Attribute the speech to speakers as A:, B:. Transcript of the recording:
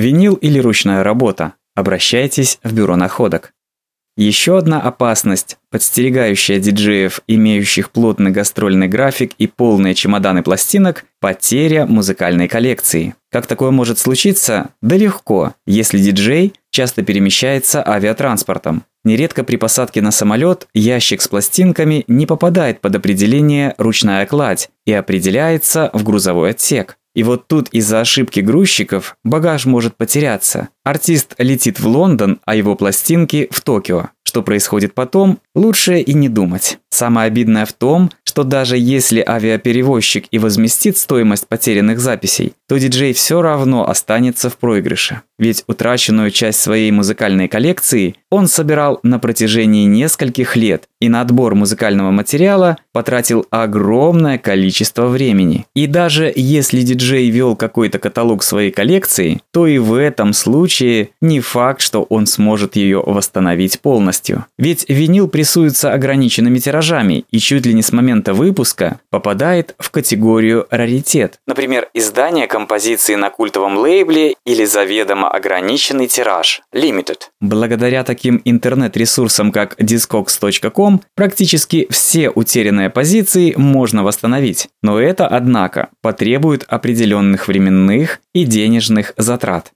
A: Винил или ручная работа? Обращайтесь в бюро находок. Еще одна опасность, подстерегающая диджеев, имеющих плотный гастрольный график и полные чемоданы пластинок – потеря музыкальной коллекции. Как такое может случиться? Да легко, если диджей часто перемещается авиатранспортом. Нередко при посадке на самолет ящик с пластинками не попадает под определение «ручная кладь» и определяется в грузовой отсек. И вот тут из-за ошибки грузчиков багаж может потеряться. Артист летит в Лондон, а его пластинки в Токио. Что происходит потом, лучше и не думать. Самое обидное в том, что даже если авиаперевозчик и возместит стоимость потерянных записей, то диджей все равно останется в проигрыше. Ведь утраченную часть своей музыкальной коллекции он собирал на протяжении нескольких лет и на отбор музыкального материала потратил огромное количество времени. И даже если диджей вел какой-то каталог своей коллекции, то и в этом случае не факт, что он сможет ее восстановить полностью. Ведь винил прессуется ограниченными тиражами и чуть ли не с момента выпуска попадает в категорию раритет. Например, издание композиции на культовом лейбле или заведомо ограниченный тираж – limited. Благодаря таким интернет-ресурсам, как discogs.com, практически все утерянные позиции можно восстановить. Но это, однако, потребует определенных временных и денежных затрат.